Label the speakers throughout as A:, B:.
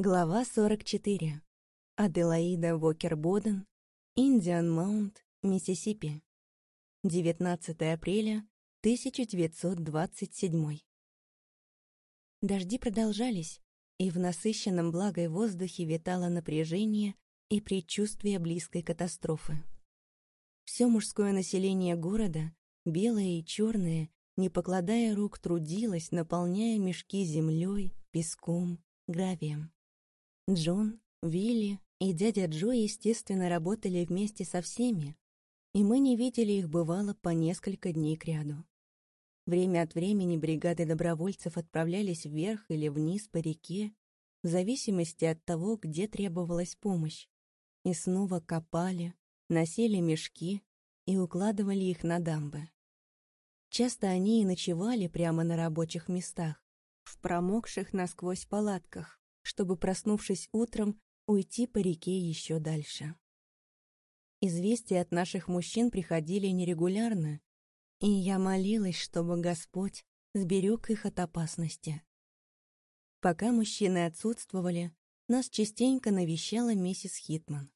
A: Глава 44. Аделаида Вокер-Боден, Индиан Маунт, Миссисипи. 19 апреля 1927. Дожди продолжались, и в насыщенном благой воздухе витало напряжение и предчувствие близкой катастрофы. Все мужское население города, белое и черное, не покладая рук, трудилось, наполняя мешки землей, песком, гравием. Джон, Вилли и дядя Джо, естественно, работали вместе со всеми, и мы не видели их бывало по несколько дней кряду. Время от времени бригады добровольцев отправлялись вверх или вниз по реке, в зависимости от того, где требовалась помощь, и снова копали, носили мешки и укладывали их на дамбы. Часто они и ночевали прямо на рабочих местах, в промокших насквозь палатках, чтобы, проснувшись утром, уйти по реке еще дальше. Известия от наших мужчин приходили нерегулярно, и я молилась, чтобы Господь сберег их от опасности. Пока мужчины отсутствовали, нас частенько навещала миссис Хитман.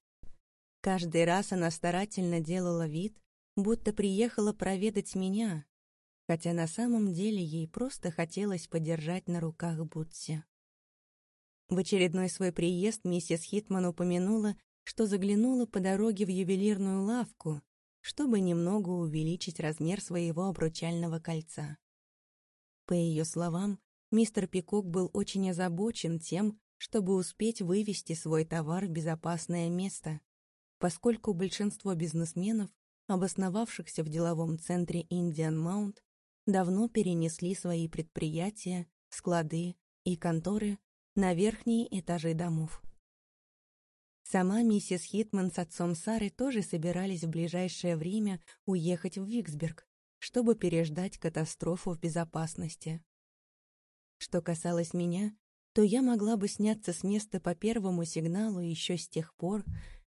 A: Каждый раз она старательно делала вид, будто приехала проведать меня, хотя на самом деле ей просто хотелось подержать на руках Бутси. В очередной свой приезд миссис Хитман упомянула, что заглянула по дороге в ювелирную лавку, чтобы немного увеличить размер своего обручального кольца. По ее словам, мистер Пикок был очень озабочен тем, чтобы успеть вывести свой товар в безопасное место, поскольку большинство бизнесменов, обосновавшихся в деловом центре Индиан Маунт, давно перенесли свои предприятия, склады и конторы на верхние этажи домов. Сама миссис Хитман с отцом Сары тоже собирались в ближайшее время уехать в Виксберг, чтобы переждать катастрофу в безопасности. Что касалось меня, то я могла бы сняться с места по первому сигналу еще с тех пор,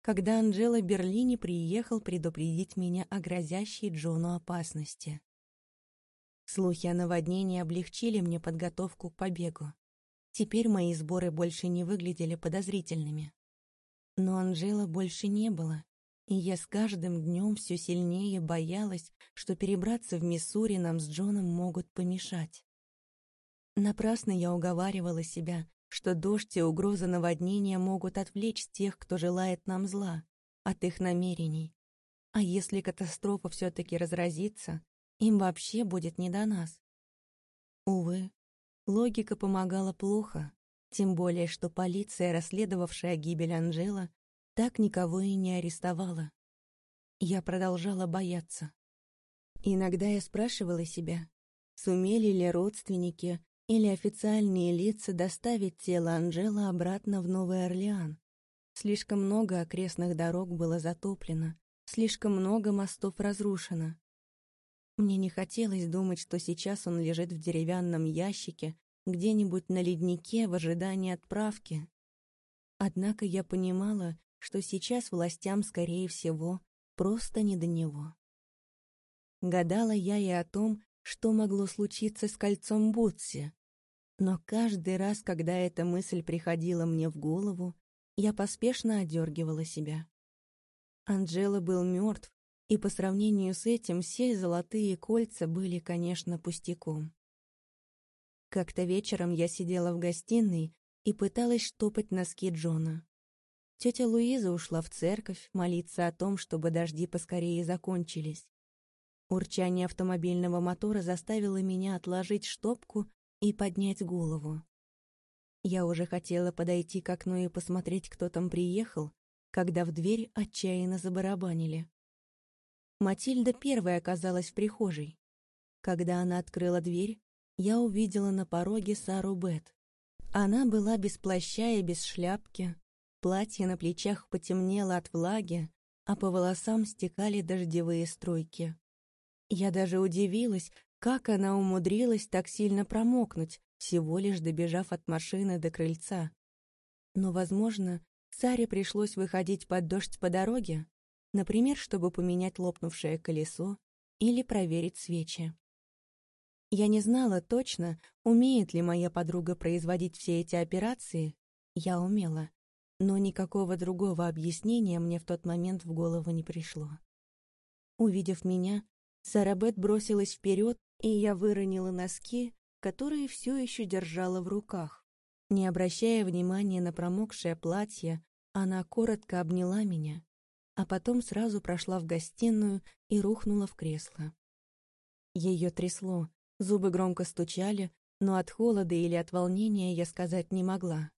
A: когда Анджела Берлини приехал предупредить меня о грозящей Джону опасности. Слухи о наводнении облегчили мне подготовку к побегу. Теперь мои сборы больше не выглядели подозрительными. Но Анжела больше не было, и я с каждым днем все сильнее боялась, что перебраться в Миссури нам с Джоном могут помешать. Напрасно я уговаривала себя, что дождь и угроза наводнения могут отвлечь тех, кто желает нам зла, от их намерений. А если катастрофа все-таки разразится, им вообще будет не до нас. Увы, Логика помогала плохо, тем более, что полиция, расследовавшая гибель Анжела, так никого и не арестовала. Я продолжала бояться. Иногда я спрашивала себя, сумели ли родственники или официальные лица доставить тело Анжела обратно в Новый Орлеан. Слишком много окрестных дорог было затоплено, слишком много мостов разрушено. Мне не хотелось думать, что сейчас он лежит в деревянном ящике где-нибудь на леднике в ожидании отправки. Однако я понимала, что сейчас властям, скорее всего, просто не до него. Гадала я и о том, что могло случиться с кольцом Бутси. Но каждый раз, когда эта мысль приходила мне в голову, я поспешно одергивала себя. Анджела был мертв, и по сравнению с этим все золотые кольца были, конечно, пустяком. Как-то вечером я сидела в гостиной и пыталась штопать носки Джона. Тетя Луиза ушла в церковь молиться о том, чтобы дожди поскорее закончились. Урчание автомобильного мотора заставило меня отложить штопку и поднять голову. Я уже хотела подойти к окну и посмотреть, кто там приехал, когда в дверь отчаянно забарабанили. Матильда первой оказалась в прихожей. Когда она открыла дверь, я увидела на пороге Сару Бет. Она была без плаща и без шляпки, платье на плечах потемнело от влаги, а по волосам стекали дождевые струйки. Я даже удивилась, как она умудрилась так сильно промокнуть, всего лишь добежав от машины до крыльца. Но, возможно, Саре пришлось выходить под дождь по дороге, например, чтобы поменять лопнувшее колесо или проверить свечи. Я не знала точно, умеет ли моя подруга производить все эти операции, Я умела, но никакого другого объяснения мне в тот момент в голову не пришло. Увидев меня, Сарабет бросилась вперед, и я выронила носки, которые все еще держала в руках. Не обращая внимания на промокшее платье, она коротко обняла меня, а потом сразу прошла в гостиную и рухнула в кресло. Ее трясло, зубы громко стучали, но от холода или от волнения я сказать не могла.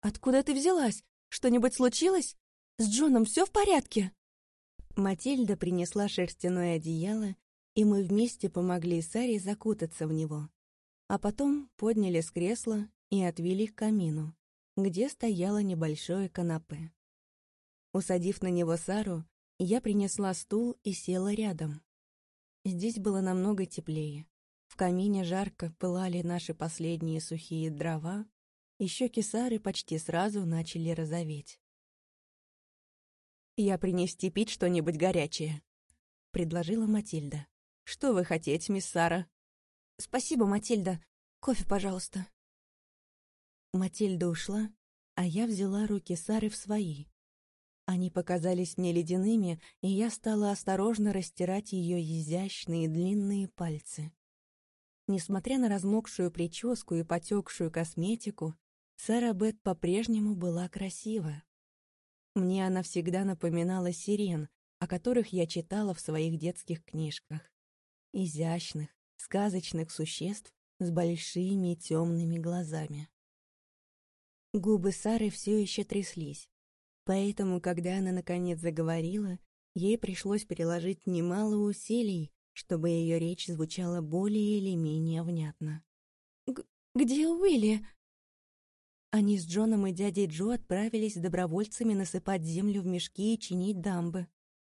A: «Откуда ты взялась? Что-нибудь случилось? С Джоном все в порядке?» Матильда принесла шерстяное одеяло, и мы вместе помогли Саре закутаться в него. А потом подняли с кресла и отвели к камину, где стояло небольшое канапе. Усадив на него Сару, я принесла стул и села рядом. Здесь было намного теплее. В камине жарко пылали наши последние сухие дрова, и щеки Сары почти сразу начали розоветь. «Я принести пить что-нибудь горячее», — предложила Матильда. «Что вы хотите, мисс Сара?» «Спасибо, Матильда. Кофе, пожалуйста». Матильда ушла, а я взяла руки Сары в свои. Они показались мне ледяными, и я стала осторожно растирать ее изящные длинные пальцы. Несмотря на размокшую прическу и потекшую косметику, Сара Бет по-прежнему была красива. Мне она всегда напоминала сирен, о которых я читала в своих детских книжках. Изящных, сказочных существ с большими темными глазами. Губы Сары все еще тряслись, поэтому, когда она наконец заговорила, ей пришлось приложить немало усилий, чтобы ее речь звучала более или менее внятно. «Где Уилли?» Они с Джоном и дядей Джо отправились добровольцами насыпать землю в мешки и чинить дамбы.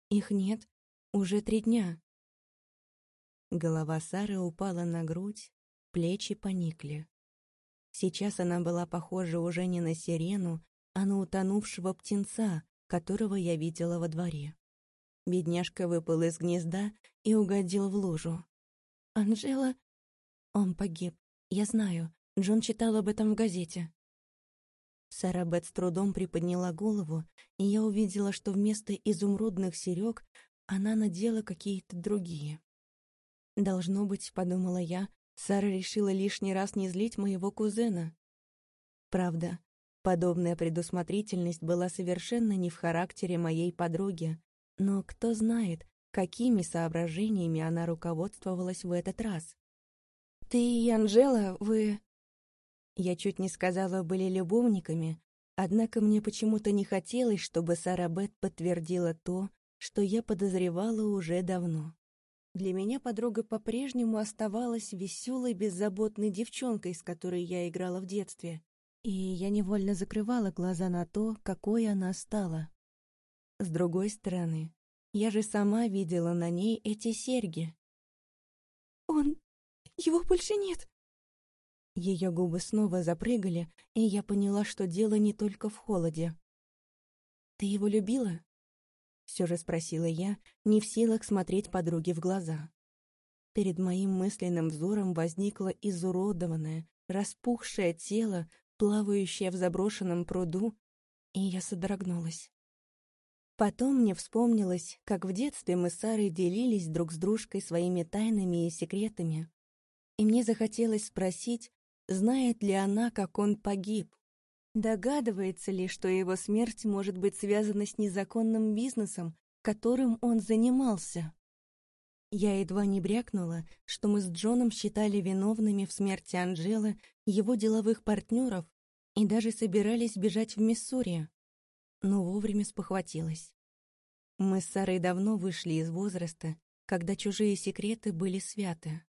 A: Их нет уже три дня. Голова Сары упала на грудь, плечи поникли. Сейчас она была похожа уже не на сирену, а на утонувшего птенца, которого я видела во дворе. Бедняжка выпал из гнезда и угодил в лужу. «Анжела...» Он погиб. Я знаю. Джон читал об этом в газете. Сара Бет с трудом приподняла голову, и я увидела, что вместо изумрудных серёг она надела какие-то другие. «Должно быть», — подумала я, Сара решила лишний раз не злить моего кузена. Правда, подобная предусмотрительность была совершенно не в характере моей подруги, но кто знает, какими соображениями она руководствовалась в этот раз. «Ты и Анжела, вы...» Я чуть не сказала, были любовниками, однако мне почему-то не хотелось, чтобы Сара Бет подтвердила то, что я подозревала уже давно. Для меня подруга по-прежнему оставалась веселой, беззаботной девчонкой, с которой я играла в детстве, и я невольно закрывала глаза на то, какой она стала. С другой стороны, я же сама видела на ней эти серьги. «Он... его больше нет!» Ее губы снова запрыгали, и я поняла, что дело не только в холоде. «Ты его любила?» все же спросила я, не в силах смотреть подруге в глаза. Перед моим мысленным взором возникло изуродованное, распухшее тело, плавающее в заброшенном пруду, и я содрогнулась. Потом мне вспомнилось, как в детстве мы с Сарой делились друг с дружкой своими тайнами и секретами. И мне захотелось спросить, знает ли она, как он погиб. Догадывается ли, что его смерть может быть связана с незаконным бизнесом, которым он занимался? Я едва не брякнула, что мы с Джоном считали виновными в смерти Анжелы его деловых партнеров и даже собирались бежать в Миссури, но вовремя спохватилась. Мы с Сарой давно вышли из возраста, когда чужие секреты были святы.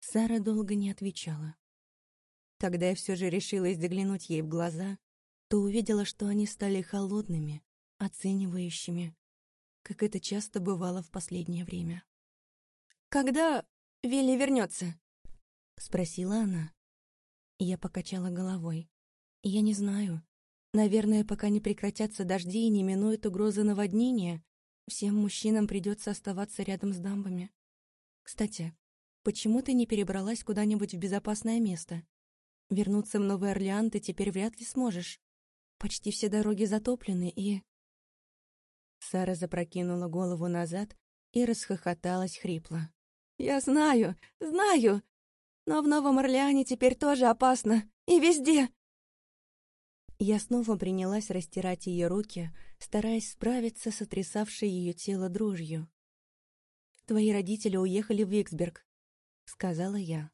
A: Сара долго не отвечала. Когда я все же решилась заглянуть ей в глаза, то увидела, что они стали холодными, оценивающими, как это часто бывало в последнее время. «Когда Вилли вернется?» — спросила она. Я покачала головой. «Я не знаю. Наверное, пока не прекратятся дожди и не минует угроза наводнения, всем мужчинам придется оставаться рядом с дамбами. Кстати, почему ты не перебралась куда-нибудь в безопасное место? Вернуться в Новый Орлеан ты теперь вряд ли сможешь. Почти все дороги затоплены, и...» Сара запрокинула голову назад и расхохоталась хрипло. «Я знаю, знаю! Но в Новом Орлеане теперь тоже опасно. И везде!» Я снова принялась растирать ее руки, стараясь справиться с отрясавшей ее тело дрожью. «Твои родители уехали в Виксберг», — сказала я.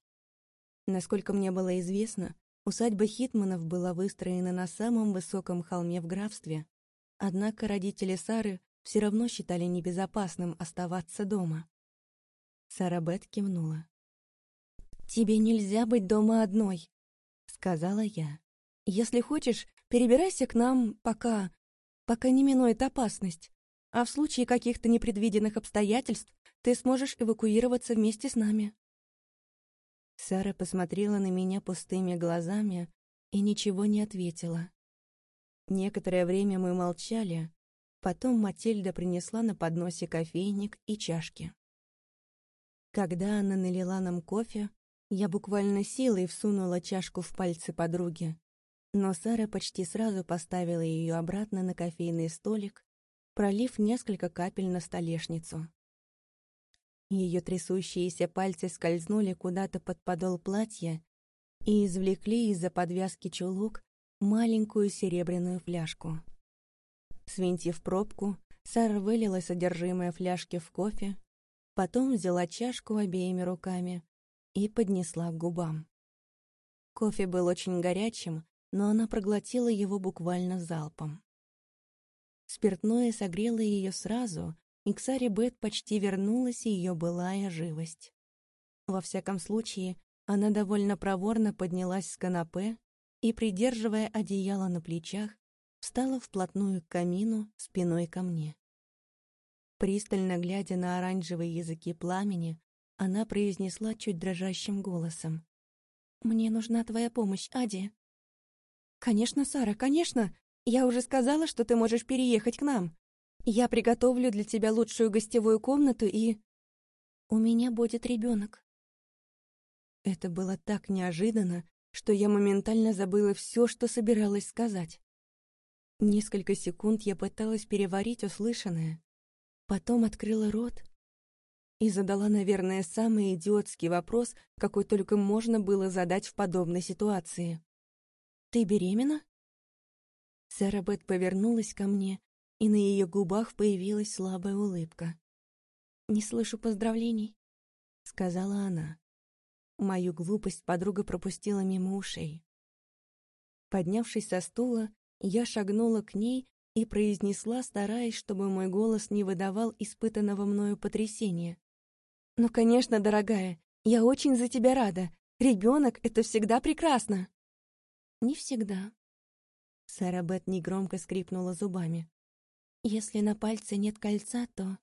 A: Насколько мне было известно, усадьба Хитманов была выстроена на самом высоком холме в графстве, однако родители Сары все равно считали небезопасным оставаться дома. Сара Бет кивнула. «Тебе нельзя быть дома одной», — сказала я. «Если хочешь, перебирайся к нам, пока... пока не минует опасность. А в случае каких-то непредвиденных обстоятельств ты сможешь эвакуироваться вместе с нами». Сара посмотрела на меня пустыми глазами и ничего не ответила. Некоторое время мы молчали, потом Матильда принесла на подносе кофейник и чашки. Когда она налила нам кофе, я буквально силой всунула чашку в пальцы подруги, но Сара почти сразу поставила ее обратно на кофейный столик, пролив несколько капель на столешницу. Ее трясущиеся пальцы скользнули куда-то под подол платья и извлекли из-за подвязки чулок маленькую серебряную фляжку. Свинтив пробку, Сара вылила содержимое фляжки в кофе, потом взяла чашку обеими руками и поднесла к губам. Кофе был очень горячим, но она проглотила его буквально залпом. Спиртное согрело ее сразу, и к Саре Бет почти вернулась ее былая живость. Во всяком случае, она довольно проворно поднялась с канапе и, придерживая одеяло на плечах, встала вплотную к камину спиной ко мне. Пристально глядя на оранжевые языки пламени, она произнесла чуть дрожащим голосом. «Мне нужна твоя помощь, Ади». «Конечно, Сара, конечно. Я уже сказала, что ты можешь переехать к нам. Я приготовлю для тебя лучшую гостевую комнату и... У меня будет ребенок. Это было так неожиданно, что я моментально забыла все, что собиралась сказать. Несколько секунд я пыталась переварить услышанное. Потом открыла рот и задала, наверное, самый идиотский вопрос, какой только можно было задать в подобной ситуации. «Ты беременна?» Сара Бет повернулась ко мне, и на ее губах появилась слабая улыбка. «Не слышу поздравлений», — сказала она. Мою глупость подруга пропустила мимо ушей. Поднявшись со стула, я шагнула к ней и произнесла, стараясь, чтобы мой голос не выдавал испытанного мною потрясения. «Ну, конечно, дорогая, я очень за тебя рада. Ребенок — это всегда прекрасно!» «Не всегда». Сара Бет негромко скрипнула зубами. «Если на пальце нет кольца, то...»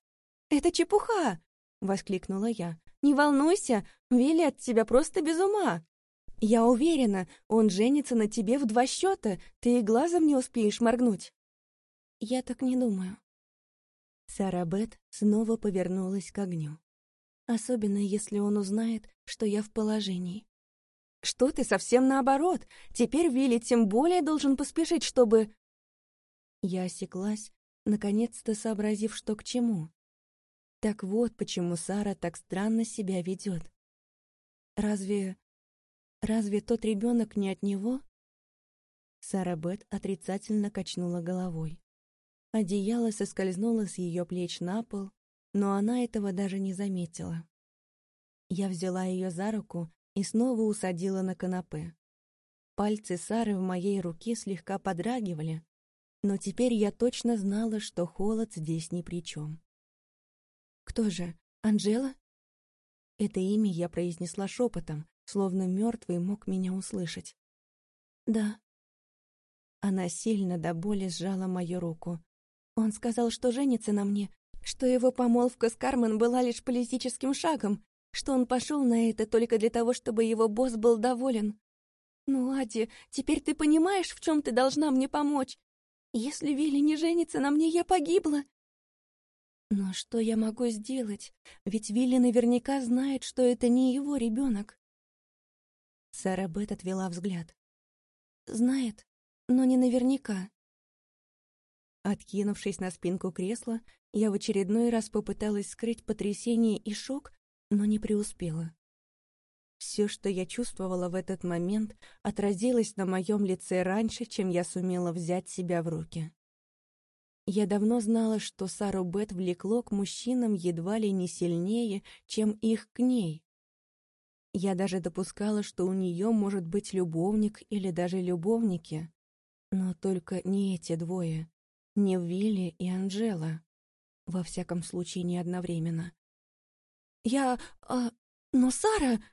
A: «Это чепуха!» — воскликнула я. «Не волнуйся, Вилли от тебя просто без ума!» «Я уверена, он женится на тебе в два счета, ты и глазом не успеешь моргнуть». «Я так не думаю». Сара Бет снова повернулась к огню особенно если он узнает, что я в положении. «Что ты, совсем наоборот! Теперь Вилли тем более должен поспешить, чтобы...» Я осеклась, наконец-то сообразив, что к чему. Так вот, почему Сара так странно себя ведет. Разве... разве тот ребенок не от него? Сара Бет отрицательно качнула головой. Одеяло соскользнуло с ее плеч на пол, но она этого даже не заметила. Я взяла ее за руку и снова усадила на канапе. Пальцы Сары в моей руке слегка подрагивали, но теперь я точно знала, что холод здесь ни при чем. «Кто же? Анжела?» Это имя я произнесла шепотом, словно мертвый мог меня услышать. «Да». Она сильно до боли сжала мою руку. Он сказал, что женится на мне, что его помолвка с Кармен была лишь политическим шагом, что он пошел на это только для того, чтобы его босс был доволен. Ну, Ади, теперь ты понимаешь, в чем ты должна мне помочь? Если Вилли не женится на мне, я погибла. Но что я могу сделать? Ведь Вилли наверняка знает, что это не его ребенок. Сара Бет отвела взгляд. «Знает, но не наверняка». Откинувшись на спинку кресла, я в очередной раз попыталась скрыть потрясение и шок, но не преуспела. Все, что я чувствовала в этот момент, отразилось на моем лице раньше, чем я сумела взять себя в руки. Я давно знала, что Сару Бет влекло к мужчинам едва ли не сильнее, чем их к ней. Я даже допускала, что у нее может быть любовник или даже любовники. Но только не эти двое, не Вилли и Анжела. Во всяком случае, не одновременно. «Я... А, но Сара...»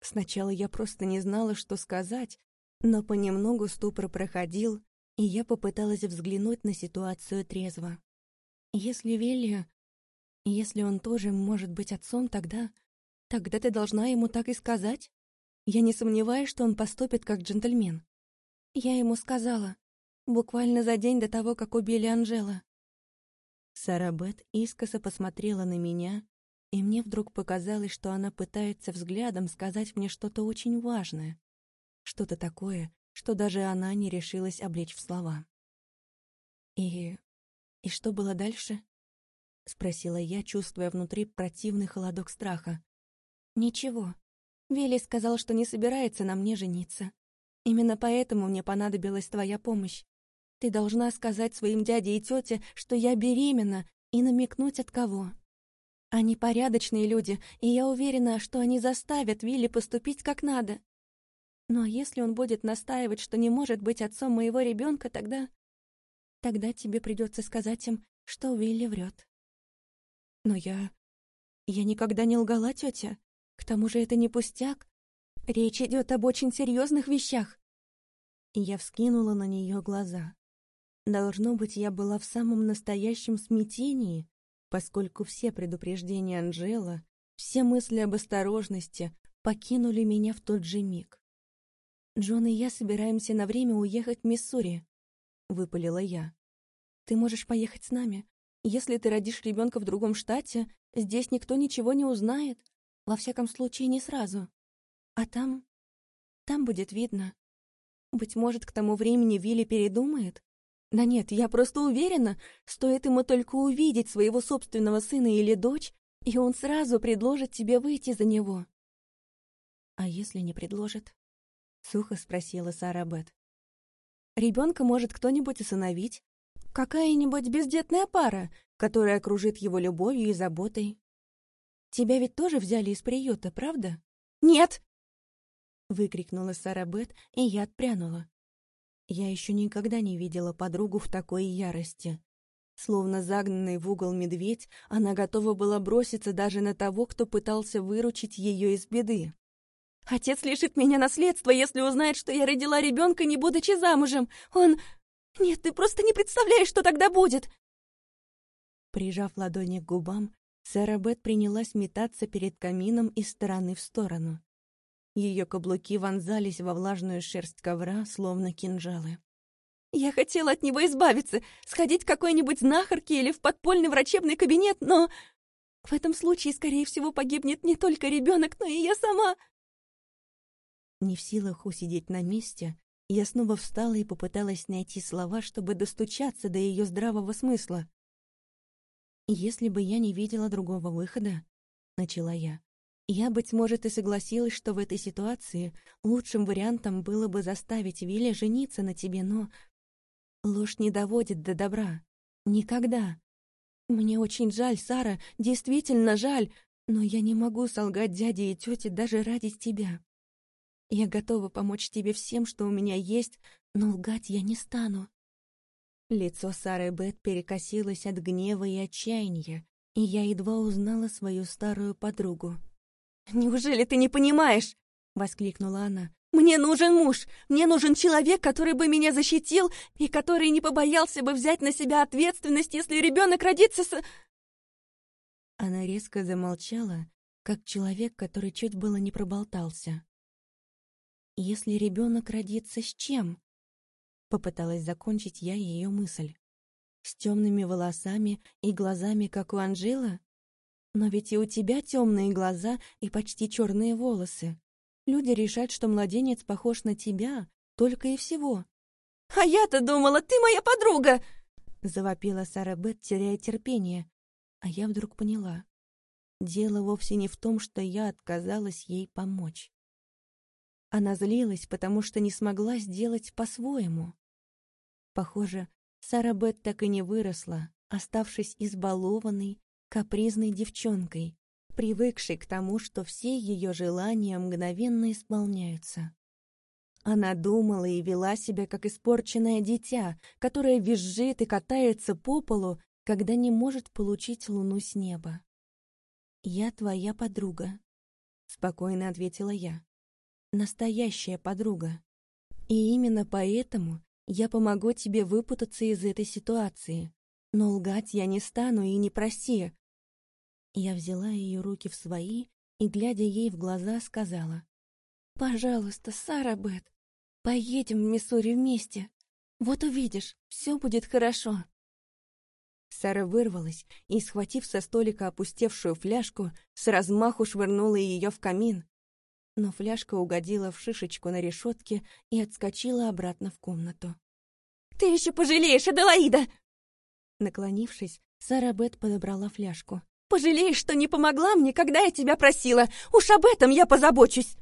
A: Сначала я просто не знала, что сказать, но понемногу ступор проходил, и я попыталась взглянуть на ситуацию трезво. Если Вилли... Если он тоже может быть отцом, тогда... Тогда ты должна ему так и сказать. Я не сомневаюсь, что он поступит как джентльмен. Я ему сказала, буквально за день до того, как убили Анжела. Сара Бет искоса посмотрела на меня, и мне вдруг показалось, что она пытается взглядом сказать мне что-то очень важное. Что-то такое, что даже она не решилась облечь в слова. «И... и что было дальше?» — спросила я, чувствуя внутри противный холодок страха. «Ничего. Вилли сказал, что не собирается на мне жениться. Именно поэтому мне понадобилась твоя помощь. Ты должна сказать своим дяде и тете, что я беременна, и намекнуть от кого. Они порядочные люди, и я уверена, что они заставят Вилли поступить как надо. Но если он будет настаивать, что не может быть отцом моего ребенка, тогда... Тогда тебе придется сказать им, что Вилли врет. Но я... Я никогда не лгала, тетя. К тому же это не пустяк. Речь идет об очень серьезных вещах. Я вскинула на нее глаза. Должно быть, я была в самом настоящем смятении, поскольку все предупреждения Анжела, все мысли об осторожности покинули меня в тот же миг. «Джон и я собираемся на время уехать в Миссури», — выпалила я. «Ты можешь поехать с нами. Если ты родишь ребенка в другом штате, здесь никто ничего не узнает. Во всяком случае, не сразу. А там... там будет видно. Быть может, к тому времени Вилли передумает, да нет, я просто уверена, стоит ему только увидеть своего собственного сына или дочь, и он сразу предложит тебе выйти за него. А если не предложит? Сухо спросила Сара Бет. Ребенка может кто-нибудь усыновить. Какая-нибудь бездетная пара, которая окружит его любовью и заботой. Тебя ведь тоже взяли из приюта, правда? Нет! Выкрикнула Сара Бет, и я отпрянула. Я еще никогда не видела подругу в такой ярости. Словно загнанный в угол медведь, она готова была броситься даже на того, кто пытался выручить ее из беды. «Отец лишит меня наследства, если узнает, что я родила ребенка, не будучи замужем. Он... Нет, ты просто не представляешь, что тогда будет!» Прижав ладони к губам, Сара Бет принялась метаться перед камином из стороны в сторону. Ее каблуки вонзались во влажную шерсть ковра, словно кинжалы. «Я хотела от него избавиться, сходить к какой-нибудь знахарке или в подпольный врачебный кабинет, но... В этом случае, скорее всего, погибнет не только ребенок, но и я сама!» Не в силах усидеть на месте, я снова встала и попыталась найти слова, чтобы достучаться до ее здравого смысла. «Если бы я не видела другого выхода», — начала я, я, быть может, и согласилась, что в этой ситуации лучшим вариантом было бы заставить Вилли жениться на тебе, но... Ложь не доводит до добра. Никогда. Мне очень жаль, Сара, действительно жаль, но я не могу солгать дяде и тете даже ради тебя. Я готова помочь тебе всем, что у меня есть, но лгать я не стану. Лицо Сары Бет перекосилось от гнева и отчаяния, и я едва узнала свою старую подругу. «Неужели ты не понимаешь?» — воскликнула она. «Мне нужен муж! Мне нужен человек, который бы меня защитил и который не побоялся бы взять на себя ответственность, если ребенок родится с...» Она резко замолчала, как человек, который чуть было не проболтался. «Если ребенок родится с чем?» Попыталась закончить я ее мысль. «С темными волосами и глазами, как у Анжела?» Но ведь и у тебя темные глаза и почти черные волосы. Люди решат, что младенец похож на тебя, только и всего.
B: «А я-то думала, ты моя подруга!»
A: Завопила Сара Бет, теряя терпение. А я вдруг поняла. Дело вовсе не в том, что я отказалась ей помочь. Она злилась, потому что не смогла сделать по-своему. Похоже, Сара Бет так и не выросла, оставшись избалованной, капризной девчонкой, привыкшей к тому, что все ее желания мгновенно исполняются. Она думала и вела себя как испорченное дитя, которое визжит и катается по полу, когда не может получить луну с неба. «Я твоя подруга», — спокойно ответила я. «Настоящая подруга. И именно поэтому я помогу тебе выпутаться из этой ситуации. Но лгать я не стану и не проси». Я взяла ее руки в свои и, глядя ей в глаза, сказала. «Пожалуйста, Сара Бет, поедем в Миссури вместе. Вот увидишь, все будет хорошо». Сара вырвалась и, схватив со столика опустевшую фляжку, с размаху швырнула ее в камин. Но фляжка угодила в шишечку на решетке и отскочила обратно в комнату.
B: «Ты еще пожалеешь, Аделаида!»
A: Наклонившись, Сара Бет подобрала фляжку.
B: «Пожалеешь, что не помогла мне, когда я тебя просила! Уж об этом я позабочусь!»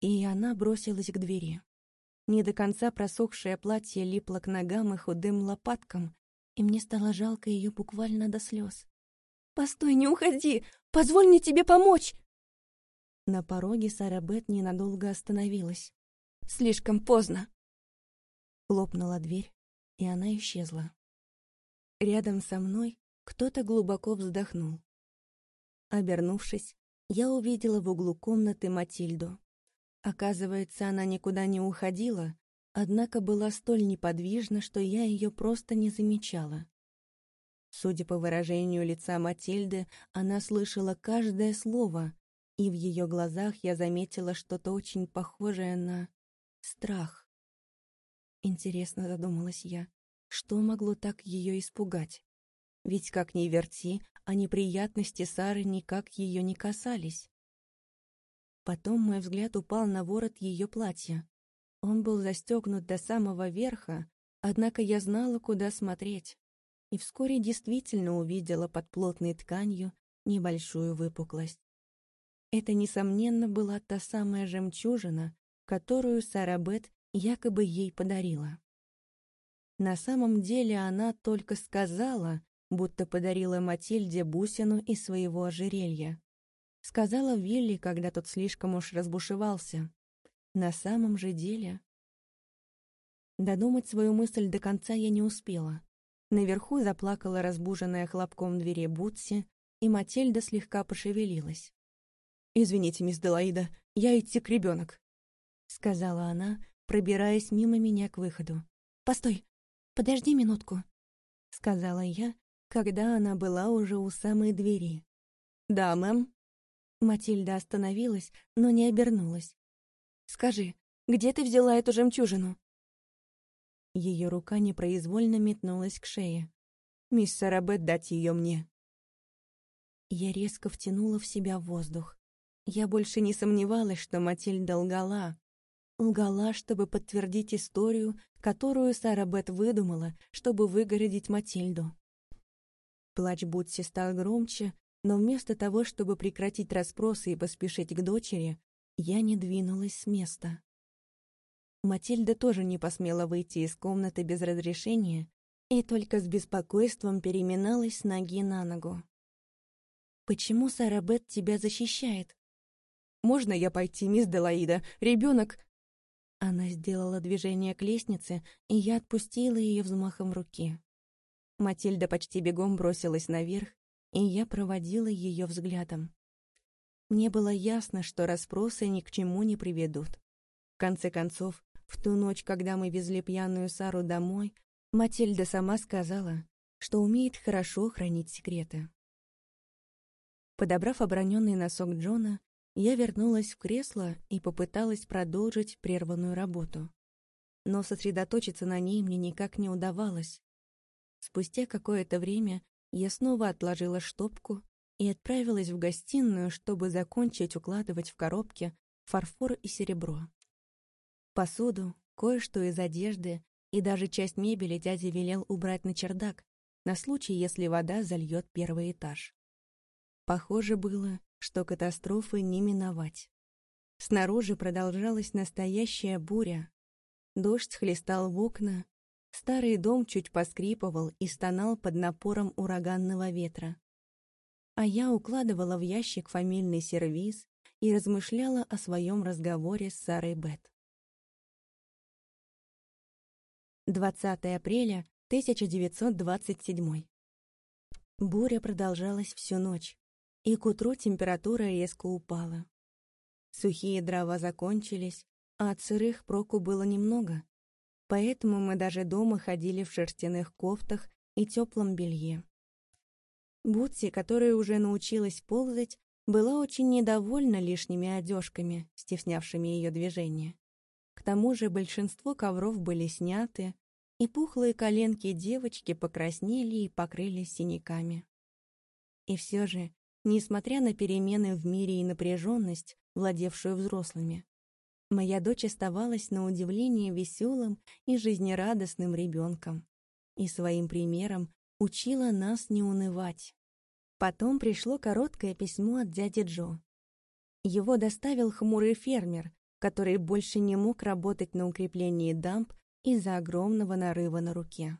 A: И она бросилась к двери. Не до конца просохшее платье липло к ногам и худым лопаткам, и мне стало жалко ее буквально до слез.
B: «Постой, не уходи! Позволь мне тебе помочь!»
A: На пороге Сара Бет ненадолго остановилась.
B: «Слишком поздно!»
A: Хлопнула дверь, и она исчезла. Рядом со мной кто-то глубоко вздохнул. Обернувшись, я увидела в углу комнаты Матильду. Оказывается, она никуда не уходила, однако была столь неподвижна, что я ее просто не замечала. Судя по выражению лица Матильды, она слышала каждое слово, и в ее глазах я заметила что-то очень похожее на страх. Интересно, задумалась я, что могло так ее испугать? Ведь, как ни верти, а неприятности Сары никак ее не касались. Потом мой взгляд упал на ворот ее платья. Он был застегнут до самого верха, однако я знала, куда смотреть, и вскоре действительно увидела под плотной тканью небольшую выпуклость. Это, несомненно, была та самая жемчужина, которую Сара Бет якобы ей подарила. На самом деле она только сказала, будто подарила Матильде бусину из своего ожерелья. Сказала Вилли, когда тот слишком уж разбушевался. На самом же деле... Додумать свою мысль до конца я не успела. Наверху заплакала разбуженная хлопком двери Бутси, и Матильда слегка пошевелилась. «Извините, мисс Делаида, я идти к ребенок», — сказала она, пробираясь мимо меня к выходу.
B: «Постой, подожди минутку», —
A: сказала я, когда она была уже у самой двери. «Да, мэм». Матильда остановилась, но не обернулась.
B: Скажи, где ты взяла эту жемчужину?»
A: Ее рука непроизвольно метнулась к шее. «Мисс Сарабет, дать ее мне!» Я резко втянула в себя воздух. Я больше не сомневалась, что Матильда лгала. Лгала, чтобы подтвердить историю, которую Сара Бет выдумала, чтобы выгородить Матильду. Плач Бутси стал громче, но вместо того, чтобы прекратить расспросы и поспешить к дочери, я не двинулась с места. Матильда тоже не посмела выйти из комнаты без разрешения и только с беспокойством переминалась с ноги на ногу. «Почему Сара Бет тебя защищает?» «Можно я пойти, мисс Делаида? Ребенок...» Она сделала движение к лестнице, и я отпустила ее взмахом руки. Матильда почти бегом бросилась наверх, и я проводила ее взглядом. Мне было ясно, что расспросы ни к чему не приведут. В конце концов, в ту ночь, когда мы везли пьяную Сару домой, Матильда сама сказала, что умеет хорошо хранить секреты. Подобрав оброненный носок Джона, я вернулась в кресло и попыталась продолжить прерванную работу. Но сосредоточиться на ней мне никак не удавалось. Спустя какое-то время я снова отложила штопку и отправилась в гостиную, чтобы закончить укладывать в коробке фарфор и серебро. Посуду, кое-что из одежды и даже часть мебели дядя велел убрать на чердак, на случай, если вода зальет первый этаж. Похоже было, что катастрофы не миновать. Снаружи продолжалась настоящая буря. Дождь хлестал в окна, старый дом чуть поскрипывал и стонал под напором ураганного ветра. А я укладывала в ящик фамильный сервиз и размышляла о своем разговоре с Сарой Бет. 20 апреля 1927. Буря продолжалась всю ночь, и к утру температура резко упала. Сухие дрова закончились, а от сырых проку было немного, поэтому мы даже дома ходили в шерстяных кофтах и теплом белье. Бутси, которая уже научилась ползать, была очень недовольна лишними одежками, стеснявшими ее движение. К тому же большинство ковров были сняты, и пухлые коленки девочки покраснели и покрылись синяками. И все же, несмотря на перемены в мире и напряженность, владевшую взрослыми, моя дочь оставалась на удивление веселым и жизнерадостным ребенком и своим примером учила нас не унывать. Потом пришло короткое письмо от дяди Джо. Его доставил хмурый фермер, который больше не мог работать на укреплении дамб из-за огромного нарыва на руке.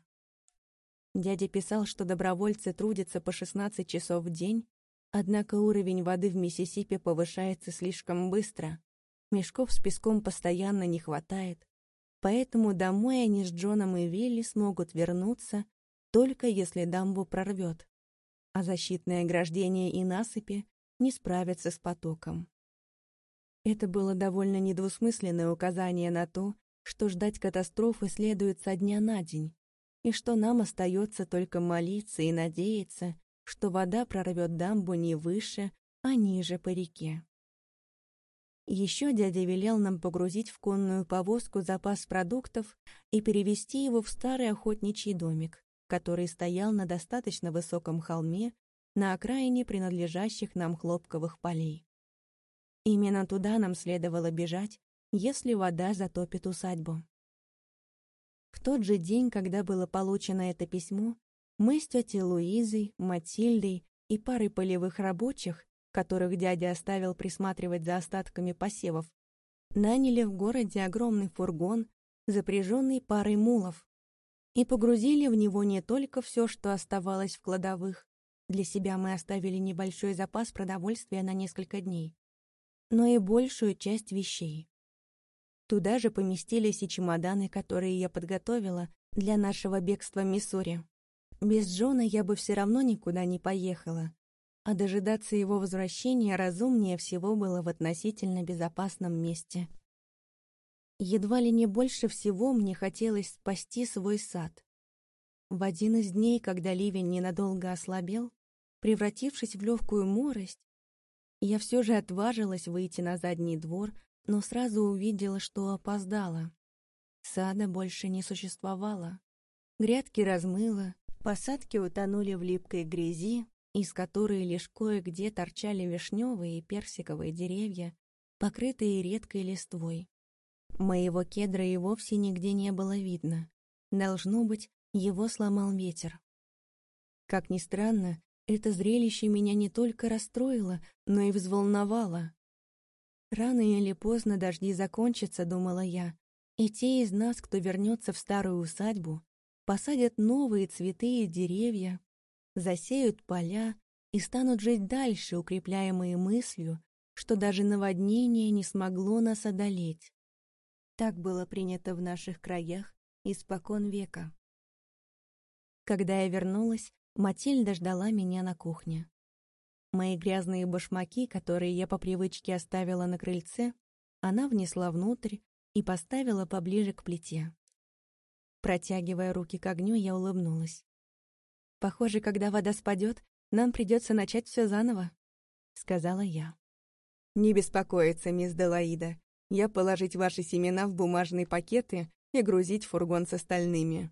A: Дядя писал, что добровольцы трудятся по 16 часов в день, однако уровень воды в Миссисипи повышается слишком быстро, мешков с песком постоянно не хватает, поэтому домой они с Джоном и Вилли смогут вернуться, только если дамбу прорвет, а защитные ограждения и насыпи не справятся с потоком. Это было довольно недвусмысленное указание на то, что ждать катастрофы следует со дня на день, и что нам остается только молиться и надеяться, что вода прорвет дамбу не выше, а ниже по реке. Еще дядя велел нам погрузить в конную повозку запас продуктов и перевести его в старый охотничий домик, который стоял на достаточно высоком холме на окраине принадлежащих нам хлопковых полей. Именно туда нам следовало бежать, если вода затопит усадьбу. В тот же день, когда было получено это письмо, мы с тетей Луизой, Матильдой и парой полевых рабочих, которых дядя оставил присматривать за остатками посевов, наняли в городе огромный фургон, запряженный парой мулов, и погрузили в него не только все, что оставалось в кладовых, для себя мы оставили небольшой запас продовольствия на несколько дней, но и большую часть вещей. Туда же поместились и чемоданы, которые я подготовила для нашего бегства в Миссури. Без Джона я бы все равно никуда не поехала, а дожидаться его возвращения разумнее всего было в относительно безопасном месте. Едва ли не больше всего мне хотелось спасти свой сад. В один из дней, когда ливень ненадолго ослабел, превратившись в легкую морость, я все же отважилась выйти на задний двор, но сразу увидела, что опоздала. Сада больше не существовало. Грядки размыло, посадки утонули в липкой грязи, из которой лишь кое-где торчали вишневые и персиковые деревья, покрытые редкой листвой. Моего кедра и вовсе нигде не было видно. Должно быть, его сломал ветер. Как ни странно, это зрелище меня не только расстроило, но и взволновало. Рано или поздно дожди закончатся, думала я, и те из нас, кто вернется в старую усадьбу, посадят новые цветы и деревья, засеют поля и станут жить дальше, укрепляемые мыслью, что даже наводнение не смогло нас одолеть. Так было принято в наших краях испокон века. Когда я вернулась, Матильда ждала меня на кухне. Мои грязные башмаки, которые я по привычке оставила на крыльце, она внесла внутрь и поставила поближе к плите. Протягивая руки к огню, я улыбнулась. «Похоже, когда вода спадет, нам придется начать все заново», — сказала я. «Не беспокоиться, мисс Делаида. Я положить ваши семена в бумажные пакеты и грузить фургон с остальными».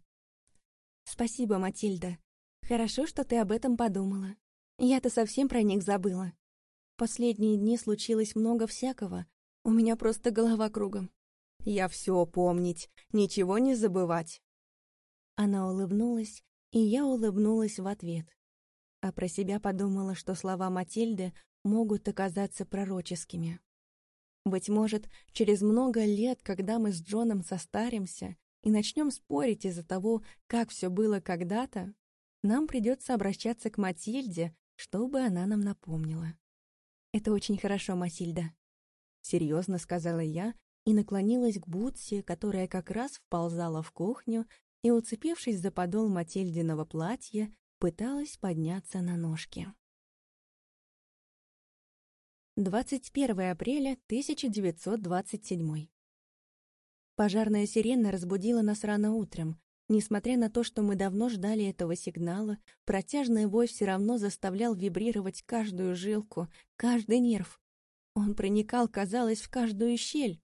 A: «Спасибо, Матильда. Хорошо, что ты об этом подумала. Я-то совсем про них забыла. Последние дни случилось много всякого,
B: У меня просто голова кругом.
A: Я все помнить, ничего не забывать. Она улыбнулась, и я улыбнулась в ответ. А про себя подумала, что слова Матильды могут оказаться пророческими. Быть может, через много лет, когда мы с Джоном состаримся и начнем спорить из-за того, как все было когда-то, нам придется обращаться к Матильде, чтобы она нам напомнила. «Это очень хорошо, Матильда», — серьезно сказала я и наклонилась к Бутси, которая как раз вползала в кухню и, уцепившись за подол Матильдиного платья, пыталась подняться на ножки. 21 апреля 1927 Пожарная сирена разбудила нас рано утром. Несмотря на то, что мы давно ждали этого сигнала, протяжный вой все равно заставлял вибрировать каждую жилку, каждый нерв. Он проникал, казалось, в каждую щель.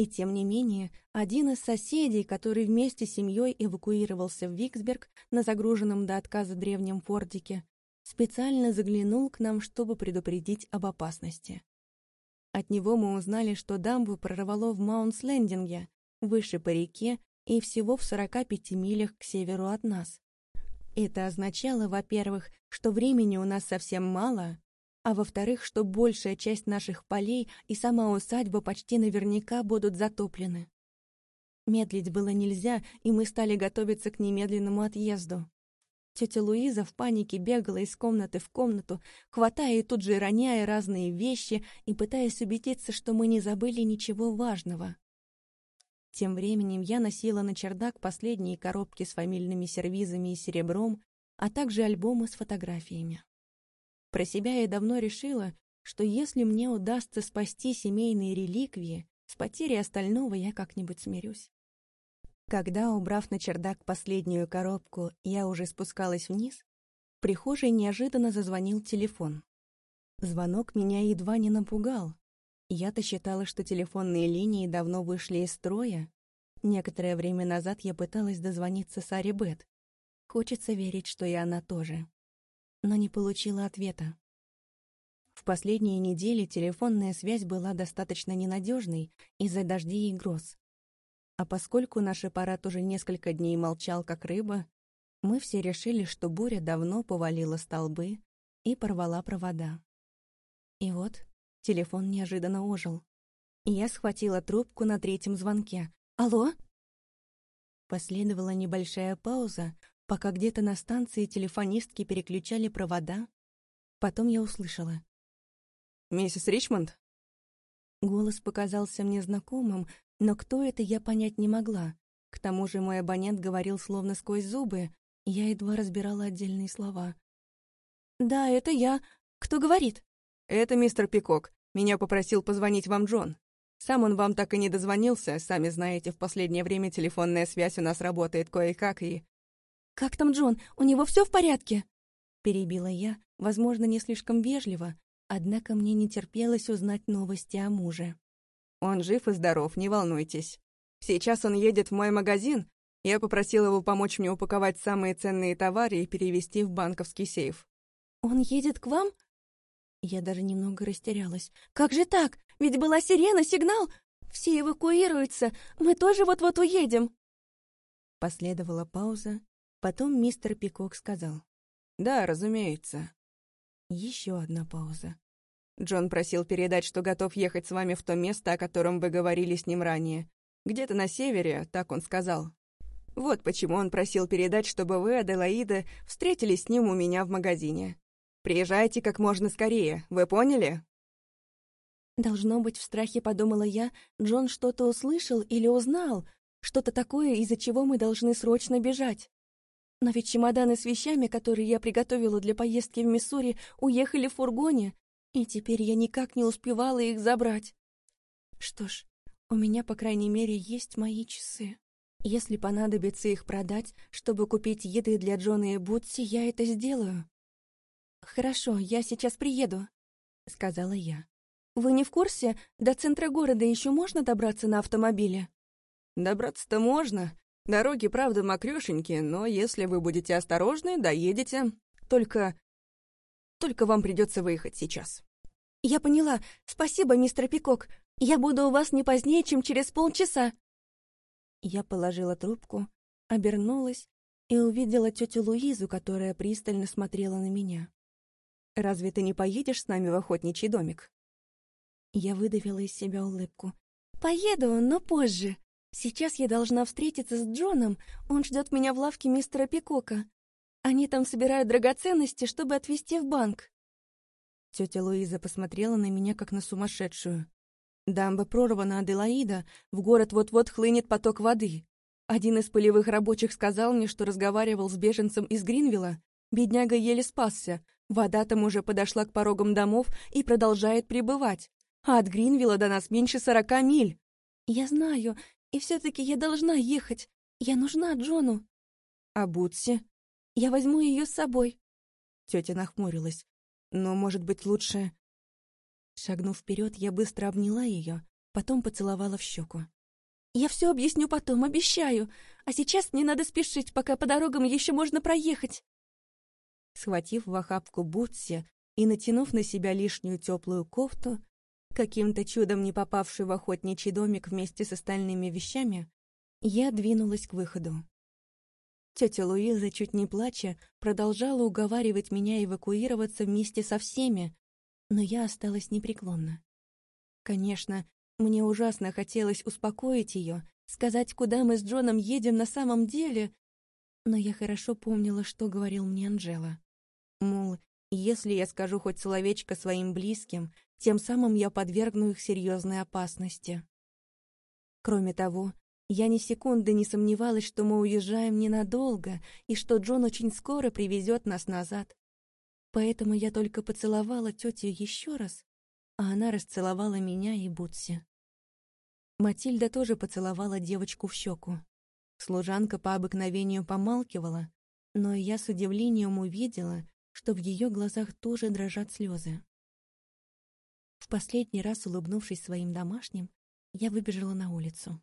A: И тем не менее, один из соседей, который вместе с семьей эвакуировался в Виксберг на загруженном до отказа древнем фордике, специально заглянул к нам, чтобы предупредить об опасности. От него мы узнали, что дамбу прорвало в Маунтс-Лендинге, выше по реке и всего в 45 милях к северу от нас. Это означало, во-первых, что времени у нас совсем мало, а во-вторых, что большая часть наших полей и сама усадьба почти наверняка будут затоплены. Медлить было нельзя, и мы стали готовиться к немедленному отъезду. Тетя Луиза в панике бегала из комнаты в комнату, хватая и тут же роняя разные вещи и пытаясь убедиться, что мы не забыли ничего важного. Тем временем я носила на чердак последние коробки с фамильными сервизами и серебром, а также альбомы с фотографиями. Про себя я давно решила, что если мне удастся спасти семейные реликвии, с потерей остального я как-нибудь смирюсь. Когда, убрав на чердак последнюю коробку, я уже спускалась вниз, в прихожей неожиданно зазвонил телефон. Звонок меня едва не напугал. Я-то считала, что телефонные линии давно вышли из строя. Некоторое время назад я пыталась дозвониться Саре Бет. Хочется верить, что и она тоже. Но не получила ответа. В последние недели телефонная связь была достаточно ненадежной из-за дождей и гроз. А поскольку наш аппарат уже несколько дней молчал, как рыба, мы все решили, что буря давно повалила столбы и порвала провода. И вот телефон неожиданно ожил. Я схватила трубку на третьем звонке. «Алло?» Последовала небольшая пауза, пока где-то на станции телефонистки переключали провода. Потом я услышала.
C: «Миссис Ричмонд?»
A: Голос показался мне знакомым, но кто это, я понять не могла. К тому же мой абонент говорил словно сквозь зубы, я едва разбирала отдельные слова.
B: «Да, это я. Кто говорит?»
C: «Это мистер Пикок. Меня попросил позвонить вам Джон. Сам он вам так и не дозвонился, сами знаете, в последнее время телефонная связь у нас работает кое-как и...»
B: «Как там Джон? У него все в порядке?»
A: Перебила я, возможно, не слишком вежливо, однако мне не терпелось узнать новости о муже.
C: Он жив и здоров, не волнуйтесь. Сейчас он едет в мой магазин. Я попросил его помочь мне упаковать самые ценные товары и перевести в банковский сейф.
B: Он едет к вам? Я даже немного растерялась. Как же так? Ведь была сирена, сигнал. Все эвакуируются. Мы тоже вот-вот уедем.
A: Последовала пауза. Потом мистер Пикок сказал.
C: «Да, разумеется».
A: Еще одна пауза.
C: Джон просил передать, что готов ехать с вами в то место, о котором вы говорили с ним ранее. Где-то на севере, так он сказал. Вот почему он просил передать, чтобы вы, Аделаида, встретились с ним у меня в магазине. Приезжайте как можно скорее, вы поняли?
B: Должно быть, в страхе подумала я, Джон что-то услышал или узнал, что-то такое, из-за чего мы должны срочно бежать. Но ведь чемоданы с вещами, которые я приготовила для поездки в Миссури, уехали в фургоне, и теперь я никак не успевала их забрать. Что ж, у меня, по крайней мере, есть мои часы. Если понадобится их продать, чтобы купить еды для Джона и Бутси, я это сделаю. «Хорошо, я сейчас приеду», — сказала я. «Вы не в курсе, до центра города еще можно добраться на автомобиле?»
C: «Добраться-то можно. Дороги, правда, мокрёшенькие, но если вы будете осторожны, доедете. Только только вам придется выехать сейчас».
B: «Я поняла. Спасибо, мистер Пикок. Я буду у вас не позднее, чем через полчаса!» Я положила трубку, обернулась и увидела тетю Луизу, которая пристально смотрела на меня.
C: «Разве ты не поедешь с нами в охотничий домик?»
B: Я выдавила из себя улыбку. «Поеду, но позже. Сейчас я должна встретиться с Джоном, он ждет меня в лавке мистера Пикока. Они там собирают драгоценности, чтобы отвезти в банк».
C: Тетя Луиза посмотрела на меня, как на сумасшедшую. Дамба прорвана Аделаида, в город вот-вот хлынет поток воды. Один из полевых рабочих сказал мне, что разговаривал с беженцем из Гринвилла. Бедняга еле спасся. Вода там уже подошла к порогам домов и продолжает прибывать. А от Гринвилла до нас меньше сорока миль.
B: Я знаю, и все-таки я должна ехать. Я нужна Джону.
C: А Бутси?
B: Я возьму ее с собой.
C: Тетя нахмурилась. Но, может быть, лучше... Шагнув вперед, я быстро обняла ее, потом поцеловала в щеку.
B: «Я все объясню потом, обещаю. А сейчас мне надо спешить, пока по дорогам еще можно проехать».
C: Схватив в охапку Бутси и натянув на себя лишнюю теплую кофту, каким-то чудом не попавшую в охотничий домик вместе с остальными вещами, я двинулась к выходу. Тетя Луиза, чуть не плача, продолжала уговаривать меня эвакуироваться вместе со всеми, но я осталась непреклонна. Конечно, мне ужасно хотелось успокоить ее, сказать, куда мы с Джоном едем на самом деле, но я хорошо помнила, что говорил мне Анжела. Мол, если я скажу хоть словечко своим близким, тем самым я подвергну их серьезной опасности. Кроме того, я ни секунды не сомневалась, что мы уезжаем ненадолго и что Джон очень скоро привезет нас назад. Поэтому я только поцеловала тетю еще раз, а она расцеловала меня и Бутси. Матильда тоже поцеловала девочку в щеку. Служанка по обыкновению помалкивала, но я с удивлением увидела, что в ее глазах тоже дрожат слезы. В последний раз, улыбнувшись своим домашним, я выбежала на улицу.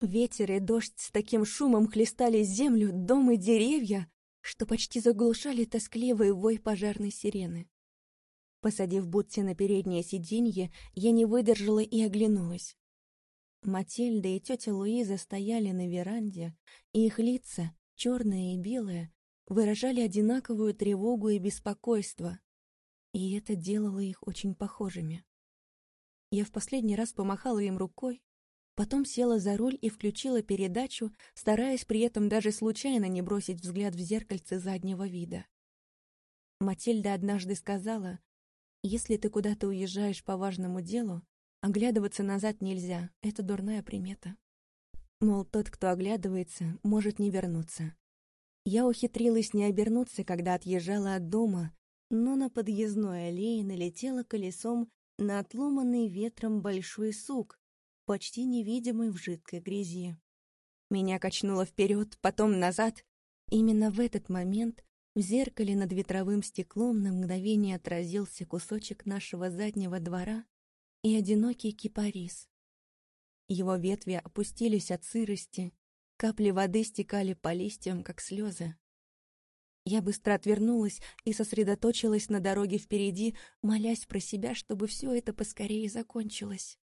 C: Ветер и дождь с таким шумом хлестали землю, дом и деревья, что почти заглушали тоскливый вой пожарной сирены. Посадив Бутси на переднее сиденье, я не выдержала и оглянулась. Матильда и тетя Луиза стояли на веранде, и их лица, черные и белые, выражали одинаковую тревогу и беспокойство, и это делало их очень похожими. Я в последний раз помахала им рукой, Потом села за руль и включила передачу, стараясь при этом даже случайно не бросить взгляд в зеркальце заднего вида. Матильда однажды сказала, «Если ты куда-то уезжаешь по важному делу, оглядываться назад нельзя, это дурная примета». Мол, тот, кто оглядывается, может не вернуться. Я ухитрилась не обернуться, когда отъезжала от дома, но на подъездной аллее налетела колесом на отломанный ветром большой сук, почти невидимый в жидкой грязи. Меня качнуло вперед, потом назад. Именно в этот момент в зеркале над ветровым стеклом на мгновение отразился кусочек нашего заднего двора и одинокий кипарис. Его ветви опустились от сырости, капли воды стекали по листьям, как слезы. Я быстро отвернулась и сосредоточилась на дороге впереди, молясь про себя, чтобы все это поскорее закончилось.